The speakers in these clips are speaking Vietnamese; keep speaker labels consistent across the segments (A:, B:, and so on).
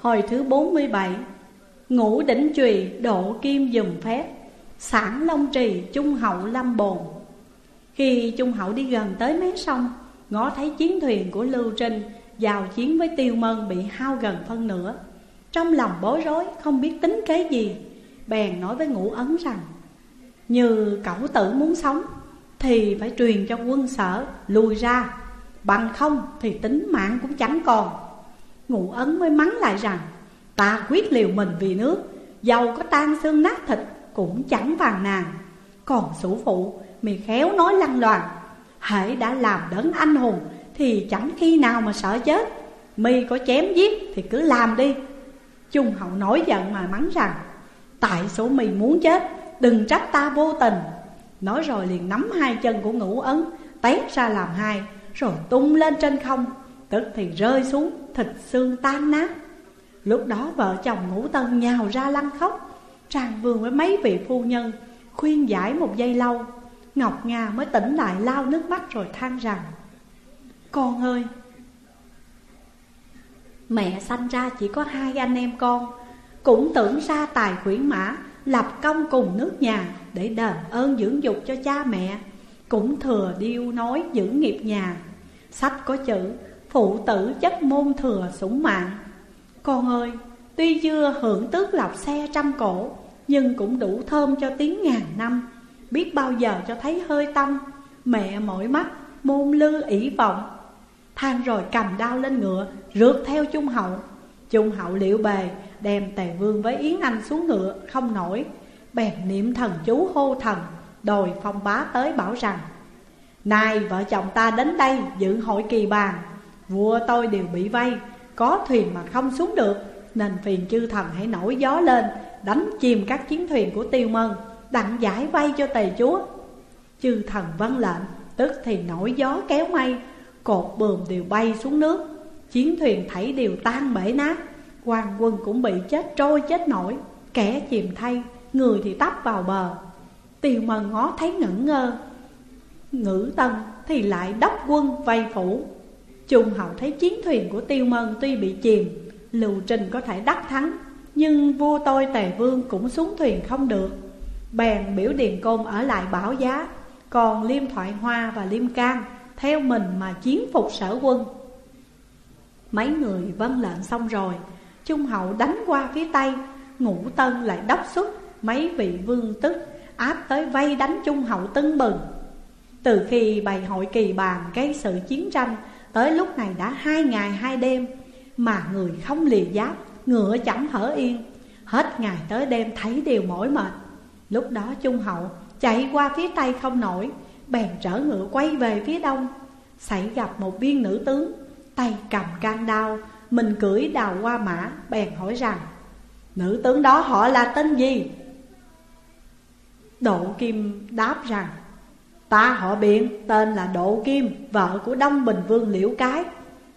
A: Hồi thứ 47 Ngũ đỉnh trùy độ kim dùm phép, Sản long trì trung hậu lâm bồn. Khi trung hậu đi gần tới mé sông, Ngó thấy chiến thuyền của Lưu Trinh Vào chiến với tiêu mân bị hao gần phân nửa. Trong lòng bối rối, không biết tính kế gì, Bèn nói với ngũ ấn rằng, Như cẩu tử muốn sống, Thì phải truyền cho quân sở lùi ra, Bằng không thì tính mạng cũng chẳng còn. Ngụ ấn mới mắng lại rằng, Ta quyết liều mình vì nước Dầu có tan xương nát thịt Cũng chẳng vàng nàng Còn sủ phụ mì khéo nói lăng loàn Hãy đã làm đấng anh hùng Thì chẳng khi nào mà sợ chết. Mi có chém giết thì cứ làm đi. Trung hậu nổi giận mà mắng rằng, Tại số mì muốn chết, Đừng trách ta vô tình. Nói rồi liền nắm hai chân của ngũ ấn, Tét ra làm hai, Rồi tung lên trên không, Tức thì rơi xuống thịt xương tan nát. Lúc đó vợ chồng ngũ tân nhào ra lăn khóc Tràng vương với mấy vị phu nhân, Khuyên giải một giây lâu. Ngọc Nga mới tỉnh lại lao nước mắt rồi than rằng, Con ơi, Mẹ sanh ra chỉ có hai anh em con. Cũng tưởng ra tài khuyển mã, Lập công cùng nước nhà Để đền ơn dưỡng dục cho cha mẹ. Cũng thừa điêu nói dưỡng nghiệp nhà. Sách có chữ Phụ tử chất môn thừa sủng mạng. Con ơi, Tuy chưa hưởng tước lọc xe trăm cổ, Nhưng cũng đủ thơm cho tiếng ngàn năm. Biết bao giờ cho thấy hơi tâm, Mẹ mỏi mắt, Môn lư ỷ vọng. Than rồi cầm đao lên ngựa Rượt theo Trung Hậu. Trung Hậu liệu bề, Đem Tề Vương với Yến Anh xuống ngựa, Không nổi. Bèn niệm thần chú hô thần Đòi phong bá tới bảo rằng nay vợ chồng ta đến đây dự hội kỳ bàn Vua tôi đều bị vây. Có thuyền mà không xuống được, Nên phiền chư thần hãy nổi gió lên, Đánh chìm các chiến thuyền của tiêu mân, Đặng giải vây cho tề chúa. Chư thần vâng lệnh, Tức thì nổi gió kéo mây, Cột bườm đều bay xuống nước. Chiến thuyền thảy đều tan bể nát quan quân cũng bị chết trôi chết nổi, Kẻ chìm thay, Người thì tấp vào bờ. Tiêu mân ngó thấy ngẩn ngơ, Ngữ tân thì lại đốc quân vây phủ. Trung hậu thấy chiến thuyền của tiêu mân tuy bị chìm, Lưu trình có thể đắc thắng, Nhưng vua tôi tề vương cũng xuống thuyền không được. Bèn biểu điền côn ở lại bảo giá, Còn liêm thoại hoa và liêm can Theo mình mà chiến phục sở quân. Mấy người vâng lệnh xong rồi, Trung hậu đánh qua phía Tây, Ngũ tân lại đốc xuất Mấy vị vương tức, áp tới vây đánh Trung hậu tưng bừng. Từ khi bày hội kỳ bàn gây sự chiến tranh Tới lúc này đã hai ngày hai đêm, Mà người không lìa giáp, Ngựa chẳng hở yên. Hết ngày tới đêm thấy đều mỏi mệt. Lúc đó Trung Hậu chạy qua phía tây không nổi, Bèn trở ngựa quay về phía đông. Xảy gặp một viên nữ tướng, Tay cầm can đao, Mình cưỡi đào qua mã, Bèn hỏi rằng, Nữ tướng đó họ là tên gì? Độ Kim đáp rằng Ta họ biện, tên là Độ Kim, Vợ của Đông Bình Vương Liễu Cái.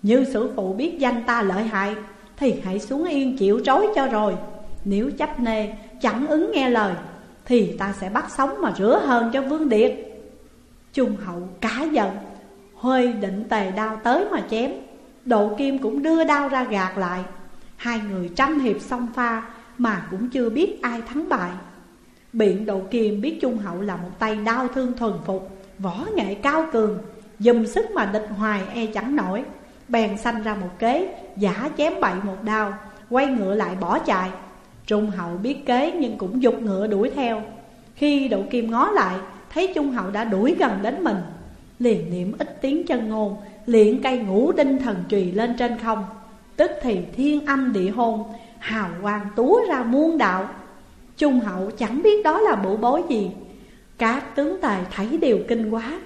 A: Như sử phụ biết danh ta lợi hại, Thì hãy xuống yên chịu trói cho rồi. Nếu chấp nê, chẳng ứng nghe lời, Thì ta sẽ bắt sống mà rửa hơn cho Vương Điệt. Trung hậu cá giận Hơi định tề đao tới mà chém. Độ Kim cũng đưa đao ra gạt lại. Hai người trăm hiệp song pha, Mà cũng chưa biết ai thắng bại. Biện Độ Kim biết Trung Hậu là một tay đau thương thuần phục, Võ nghệ cao cường, Dùm sức mà địch hoài e chẳng nổi. Bèn sanh ra một kế, Giả chém bậy một đao, Quay ngựa lại bỏ chạy. Trung Hậu biết kế nhưng cũng dục ngựa đuổi theo. Khi Độ Kim ngó lại, Thấy Trung Hậu đã đuổi gần đến mình. Liền niệm ít tiếng chân ngôn Liện cây ngũ đinh thần trùy lên trên không. Tức thì thiên âm địa hôn Hào quang túa ra muôn đạo. Trung hậu chẳng biết đó là bộ bối gì. Các tướng tài thấy đều kinh quá.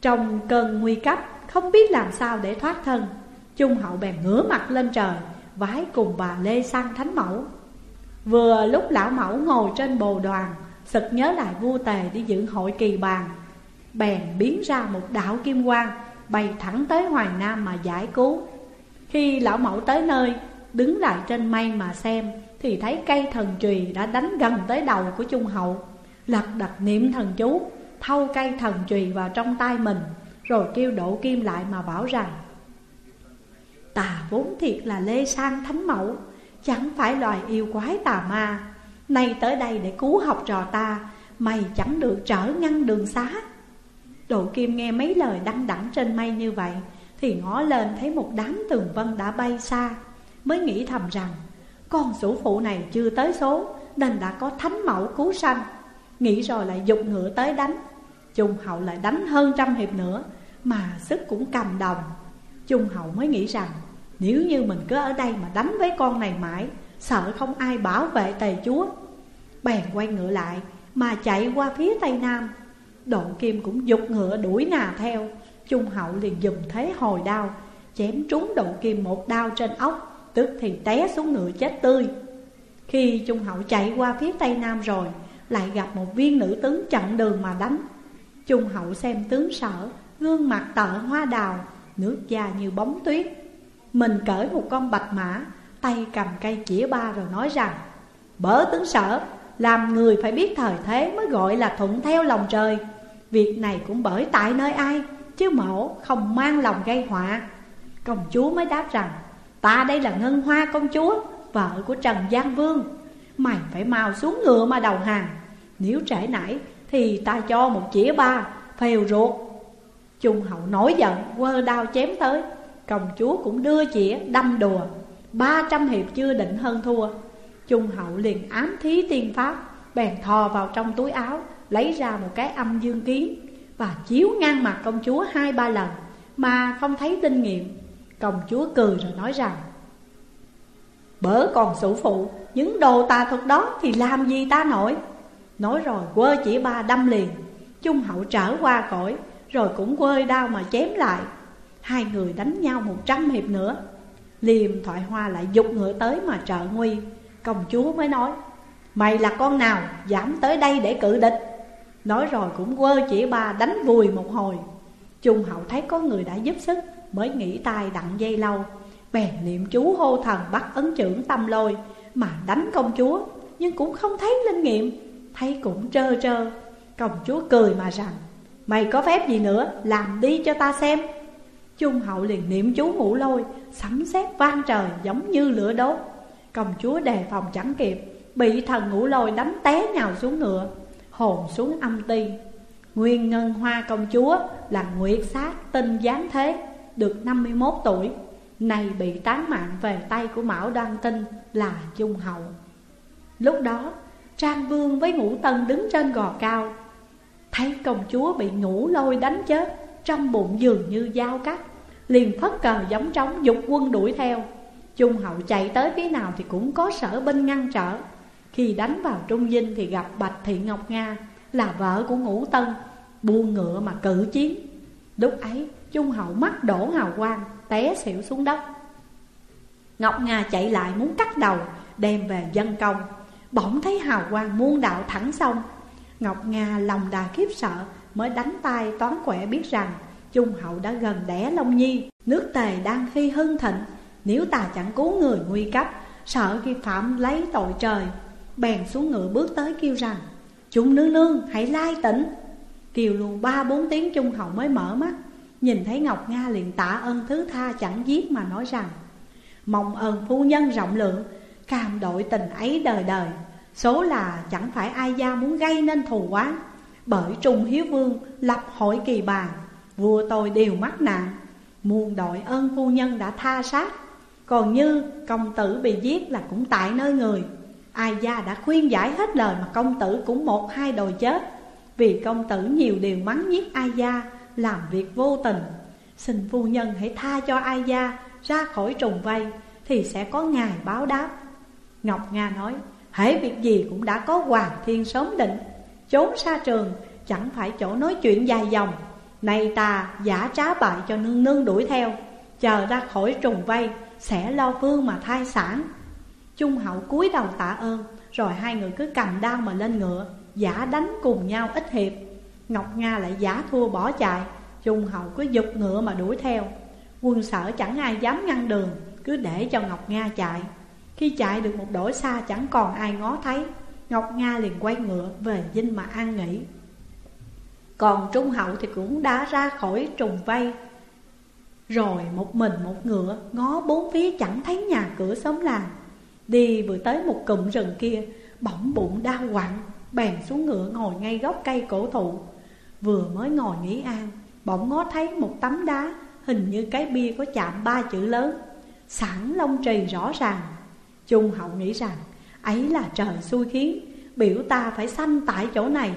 A: Trong cơn nguy cấp, Không biết làm sao để thoát thân. Trung hậu bèn ngửa mặt lên trời, Vái cùng bà Lê Sang Thánh Mẫu. Vừa lúc lão mẫu ngồi trên bồ đoàn, Sực nhớ lại vua tề đi dự hội kỳ bàn. Bèn biến ra một đạo kim quang, Bay thẳng tới hoài Nam mà giải cứu. Khi lão mẫu tới nơi Đứng lại trên mây mà xem, thì thấy cây thần trùy đã đánh gần tới đầu của Trung Hậu. Lật đặt niệm thần chú, Thâu cây thần trùy vào trong tay mình, Rồi kêu độ kim lại mà bảo rằng, Tà vốn thiệt là Lê Sang Thánh Mẫu, Chẳng phải loài yêu quái tà ma. Nay tới đây để cứu học trò ta, Mày chẳng được trở ngăn đường xá. Độ kim nghe mấy lời đăng đẳng trên mây như vậy, Thì ngó lên thấy một đám tường vân đã bay xa. Mới nghĩ thầm rằng, Con sủ phụ này chưa tới số, Nên đã có thánh mẫu cứu sanh. Nghĩ rồi lại dục ngựa tới đánh. Trung hậu lại đánh hơn trăm hiệp nữa, Mà sức cũng cầm đồng. Trung hậu mới nghĩ rằng, Nếu như mình cứ ở đây mà đánh với con này mãi, Sợ không ai bảo vệ tề chúa. Bèn quay ngựa lại, Mà chạy qua phía tây nam. Độ kim cũng dục ngựa đuổi nà theo. Trung hậu liền dùng thế hồi đao, Chém trúng độ kim một đao trên ốc. Tức thì té xuống ngựa chết tươi. Khi Trung hậu chạy qua phía tây nam rồi, Lại gặp một viên nữ tướng chặn đường mà đánh. Trung hậu xem tướng sở Gương mặt tợ hoa đào, Nước da như bóng tuyết. Mình cởi một con bạch mã, Tay cầm cây chĩa ba rồi nói rằng Bỡ tướng sở Làm người phải biết thời thế mới gọi là thuận theo lòng trời. Việc này cũng bởi tại nơi ai, Chứ mẫu không mang lòng gây họa. Công chúa mới đáp rằng Ta đây là Ngân Hoa công chúa, Vợ của Trần Giang Vương. Mày phải mau xuống ngựa mà đầu hàng. Nếu trễ nãy, thì ta cho một chĩa ba, Phèo ruột. Trung hậu nổi giận, quơ đao chém tới. Công chúa cũng đưa chĩa, đâm đùa. Ba trăm hiệp chưa định hơn thua. Trung hậu liền ám thí tiên pháp, Bèn thò vào trong túi áo, Lấy ra một cái âm dương kiến Và chiếu ngang mặt công chúa hai ba lần, Mà không thấy tinh nghiệm. Công chúa cười rồi nói rằng, Bớ còn sủ phụ, Những đồ tà thuật đó thì làm gì ta nổi? Nói rồi quơ chỉ ba đâm liền, Trung hậu trở qua cõi, Rồi cũng quơ đau mà chém lại. Hai người đánh nhau một trăm hiệp nữa. Liềm thoại hoa lại dục ngựa tới mà trợ nguy. Công chúa mới nói, Mày là con nào dám tới đây để cự địch? Nói rồi cũng quơ chỉ ba đánh vùi một hồi. Trung hậu thấy có người đã giúp sức Mới nghĩ tay đặng dây lâu. Bèn niệm chú hô thần bắt ấn trưởng tâm lôi, Mà đánh công chúa, Nhưng cũng không thấy linh nghiệm, Thấy cũng trơ trơ. Công chúa cười mà rằng, Mày có phép gì nữa, làm đi cho ta xem. Trung hậu liền niệm chú ngũ lôi, Sấm sét vang trời giống như lửa đốt. Công chúa đề phòng chẳng kịp, Bị thần ngũ lôi đánh té nhào xuống ngựa, Hồn xuống âm ti. Nguyên ngân hoa công chúa là nguyệt sát tinh giáng thế. Được 51 tuổi Này bị tán mạng về tay của Mão Đoan Tinh là Trung Hậu. Lúc đó, Trang Vương với Ngũ Tân đứng trên gò cao, Thấy công chúa bị ngũ lôi đánh chết Trong bụng dường như dao cắt, Liền phất cờ giống trống dục quân đuổi theo. Trung hậu chạy tới phía nào thì cũng có sở binh ngăn trở. Khi đánh vào trung dinh thì gặp Bạch Thị Ngọc Nga, Là vợ của Ngũ Tân, Buông ngựa mà cự chiến. Lúc ấy, Trung hậu mắt đổ hào quang, Té xỉu xuống đất. Ngọc Nga chạy lại muốn cắt đầu, Đem về dân công. Bỗng thấy hào quang muôn đạo thẳng sông. Ngọc Nga lòng đà khiếp sợ, Mới đánh tay toán quẻ biết rằng Trung hậu đã gần đẻ Long Nhi. Nước tề đang khi hưng thịnh, Nếu ta chẳng cứu người nguy cấp, Sợ khi phạm lấy tội trời. Bèn xuống ngựa bước tới kêu rằng, Chúng nương nương, hãy lai tỉnh. Kiều luôn ba, bốn tiếng Trung hậu mới mở mắt. Nhìn thấy Ngọc Nga liền tạ ơn thứ tha chẳng giết mà nói rằng, Mong ơn phu nhân rộng lượng, Cam đội tình ấy đời đời. Số là chẳng phải ai gia muốn gây nên thù quán Bởi Trung Hiếu Vương lập hội kỳ bàn, Vua tôi đều mắc nạn. Muôn đội ơn phu nhân đã tha sát. Còn như công tử bị giết là cũng tại nơi người. Ai gia đã khuyên giải hết lời mà công tử cũng một hai đồi chết. Vì công tử nhiều điều mắng nhiếc ai gia Làm việc vô tình. Xin phu nhân hãy tha cho ai gia ra khỏi trùng vây, Thì sẽ có ngài báo đáp. Ngọc Nga nói, Hễ việc gì cũng đã có hoàng thiên sớm định. Trốn xa trường, chẳng phải chỗ nói chuyện dài dòng. Nay ta giả trá bại cho nương nương đuổi theo. Chờ ra khỏi trùng vây, Sẽ lo phương mà thai sản. Trung hậu cúi đầu tạ ơn, Rồi hai người cứ cầm đao mà lên ngựa. Giả đánh cùng nhau ít hiệp. Ngọc Nga lại giả thua bỏ chạy. Trung hậu cứ dục ngựa mà đuổi theo. Quân sở chẳng ai dám ngăn đường, Cứ để cho Ngọc Nga chạy. Khi chạy được một đổi xa chẳng còn ai ngó thấy. Ngọc Nga liền quay ngựa về dinh mà an nghỉ. Còn Trung Hậu thì cũng đã ra khỏi trùng vây. Rồi một mình một ngựa, ngó bốn phía chẳng thấy nhà cửa xóm làng. Đi vừa tới một cụm rừng kia, Bỗng bụng đau quặn. Bèn xuống ngựa ngồi ngay gốc cây cổ thụ. Vừa mới ngồi nghỉ an, Bỗng ngó thấy một tấm đá Hình như cái bia có chạm ba chữ lớn. Sẵn long trì rõ ràng. Trung hậu nghĩ rằng, Ấy là trời xui khiến, Biểu ta phải sanh tại chỗ này.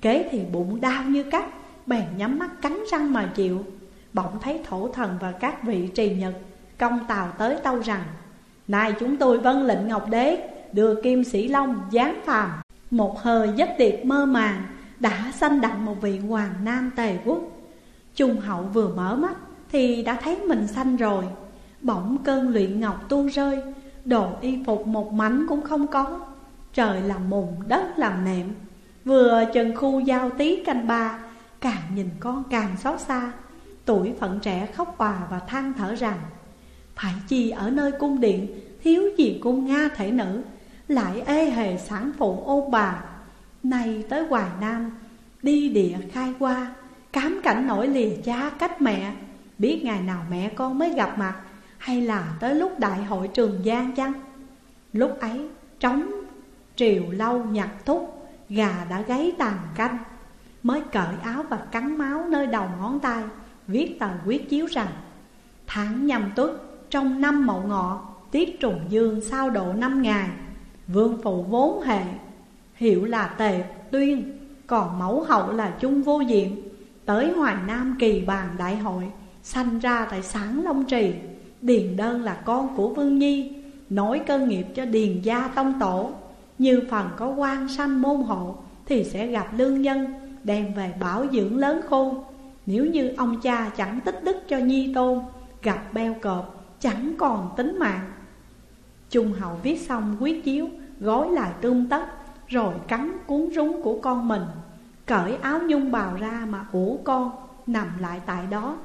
A: Kế thì bụng đau như cắt, Bèn nhắm mắt cắn răng mà chịu. Bỗng thấy thổ thần và các vị trì nhật Công tàu tới tâu rằng Nay chúng tôi vân lệnh Ngọc Đế, Đưa Kim Sĩ Long giáng phàm. Một hơi giấc tiệc mơ màng Đã sanh đặng một vị hoàng nam tề quốc. Trung hậu vừa mở mắt Thì đã thấy mình sanh rồi. Bỗng cơn luyện ngọc tu rơi, Đồ y phục một mảnh cũng không có. Trời làm mùn, đất làm nệm Vừa chừng khu giao tí canh ba, Càng nhìn con càng xót xa. Tuổi phận trẻ khóc bà và than thở rằng, Phải chi ở nơi cung điện Thiếu gì cung Nga thể nữ lại ê hề sản phụ ôn bà. Nay tới Hoài Nam, Đi địa khai qua Cám cảnh nổi lìa cha cách mẹ. Biết ngày nào mẹ con mới gặp mặt, Hay là tới lúc đại hội trường Giang chăng? Lúc ấy, trống, triều lâu nhặt thúc, Gà đã gáy tàn canh. Mới cởi áo và cắn máu nơi đầu ngón tay, Viết tờ quyết chiếu rằng, Tháng nhâm tuất, trong năm mậu ngọ, Tiết trùng dương sao độ năm ngày. Vương phụ vốn hệ Hiệu là tề tuyên, Còn mẫu hậu là chung vô diện. Tới Hoài Nam kỳ bàn đại hội, Sanh ra tại sáng Long Trì. Điền đơn là con của Vương Nhi, Nối cơ nghiệp cho Điền gia tông tổ. Như phần có quan sanh môn hộ Thì sẽ gặp lương nhân, Đem về bảo dưỡng lớn khôn. Nếu như ông cha chẳng tích đức cho Nhi tôn, Gặp beo cọp chẳng còn tính mạng. Trung hậu viết xong quyết chiếu, Gói lại tương tất, Rồi cắn cuốn rúng của con mình. Cởi áo nhung bào ra mà ủ con, Nằm lại tại đó.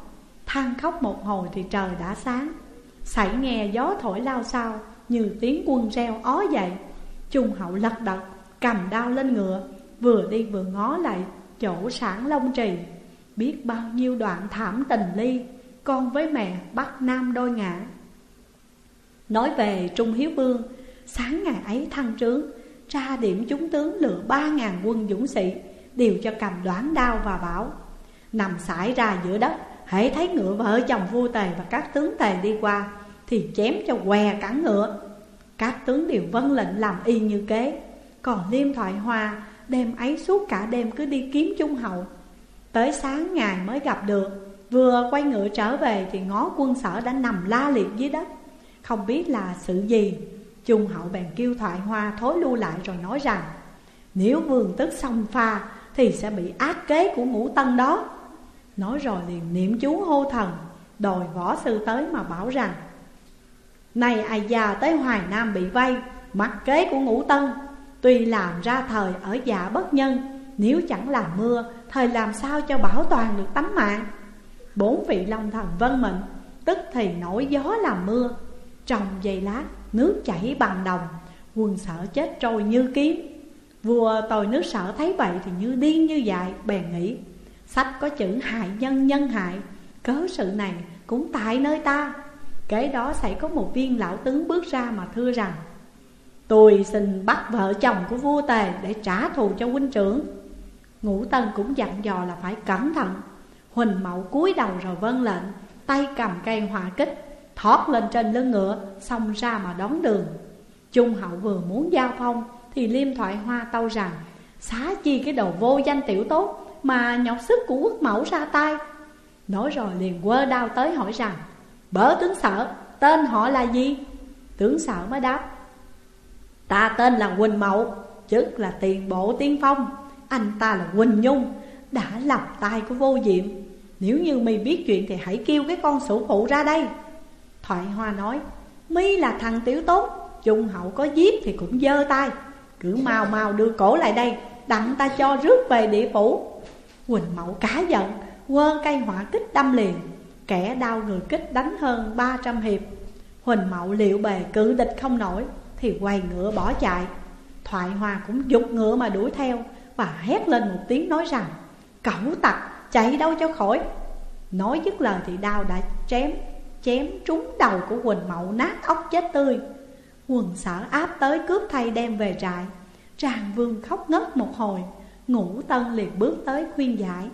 A: Than khóc một hồi thì trời đã sáng. Sảy nghe gió thổi lao sao, Như tiếng quân reo ó dậy. Trung hậu lật đật, Cầm đao lên ngựa, Vừa đi vừa ngó lại chỗ sản long trì. Biết bao nhiêu đoạn thảm tình ly, Con với mẹ bắt nam đôi ngã. Nói về Trung Hiếu Vương, Sáng ngày ấy thăng trướng, tra điểm chúng tướng lựa ba ngàn quân dũng sĩ Đều cho cầm đoán đao và bảo Nằm sải ra giữa đất Hãy thấy ngựa vợ chồng vua tề và các tướng tề đi qua, Thì chém cho què cắn ngựa. Các tướng đều vâng lệnh làm y như kế. Còn Liêm Thoại Hoa, Đêm ấy suốt cả đêm cứ đi kiếm Trung Hậu. Tới sáng ngày mới gặp được, Vừa quay ngựa trở về thì ngó quân sở đã nằm la liệt dưới đất. Không biết là sự gì. Trung Hậu bèn kêu Thoại Hoa thối lưu lại rồi nói rằng, Nếu vương tức xông pha, thì sẽ bị ác kế của ngũ tân đó. Nói rồi liền niệm chú hô thần, Đòi võ sư tới mà bảo rằng Này ai già tới Hoài Nam bị vây mặt kế của ngũ tân. Tuy làm ra thời ở dạ bất nhân, Nếu chẳng làm mưa, Thời làm sao cho bảo toàn được tấm mạng? Bốn vị long thần vân mệnh, Tức thì nổi gió làm mưa trong giây lát, nước chảy bằng đồng Quân sở chết trôi như kiếm. Vua tồi nước sở thấy vậy thì như điên như dại, Bèn nghĩ, Sách có chữ hại nhân nhân hại, Cớ sự này cũng tại nơi ta. Kế đó xảy có một viên lão tướng bước ra mà thưa rằng, Tôi xin bắt vợ chồng của vua tề để trả thù cho huynh trưởng. Ngũ Tân cũng dặn dò là phải cẩn thận. Huỳnh Mậu cúi đầu rồi vâng lệnh, Tay cầm cây hỏa kích. Thoát lên trên lưng ngựa, xong ra mà đón đường. Trung hậu vừa muốn giao phong, Thì Liêm Thoại Hoa tâu rằng, Xá chi cái đầu vô danh tiểu tốt Mà nhọc sức của quốc mẫu ra tay. Nói rồi liền quơ đao tới hỏi rằng, Bớ tướng sở, Tên họ là gì? Tướng sở mới đáp, Ta tên là Quỳnh Mậu Chức là tiền bộ tiên phong. Anh ta là Quỳnh Nhung, Đã lọc tay của vô diệm Nếu như mi biết chuyện thì hãy kêu cái con sủ phụ ra đây. Thoại Hoa nói, Mi là thằng tiểu tốt Trung hậu có giết thì cũng dơ tay. Cứ mau mau đưa cổ lại đây, Đặng ta cho rước về địa phủ. Quỳnh Mậu cá giận, Quơ cây hỏa kích đâm liền. Kẻ đau người kích đánh hơn 300 hiệp. Huỳnh Mậu liệu bề cự địch không nổi, Thì quay ngựa bỏ chạy. Thoại Hòa cũng dục ngựa mà đuổi theo, Và hét lên một tiếng nói rằng, Cẩu tặc, chạy đâu cho khỏi. Nói dứt lời thì đau đã chém Chém trúng đầu của Quỳnh Mậu nát ốc chết tươi. Quần sở áp tới cướp thay đem về trại. Tràng vương khóc ngất một hồi Ngũ tân liền bước tới khuyên giải.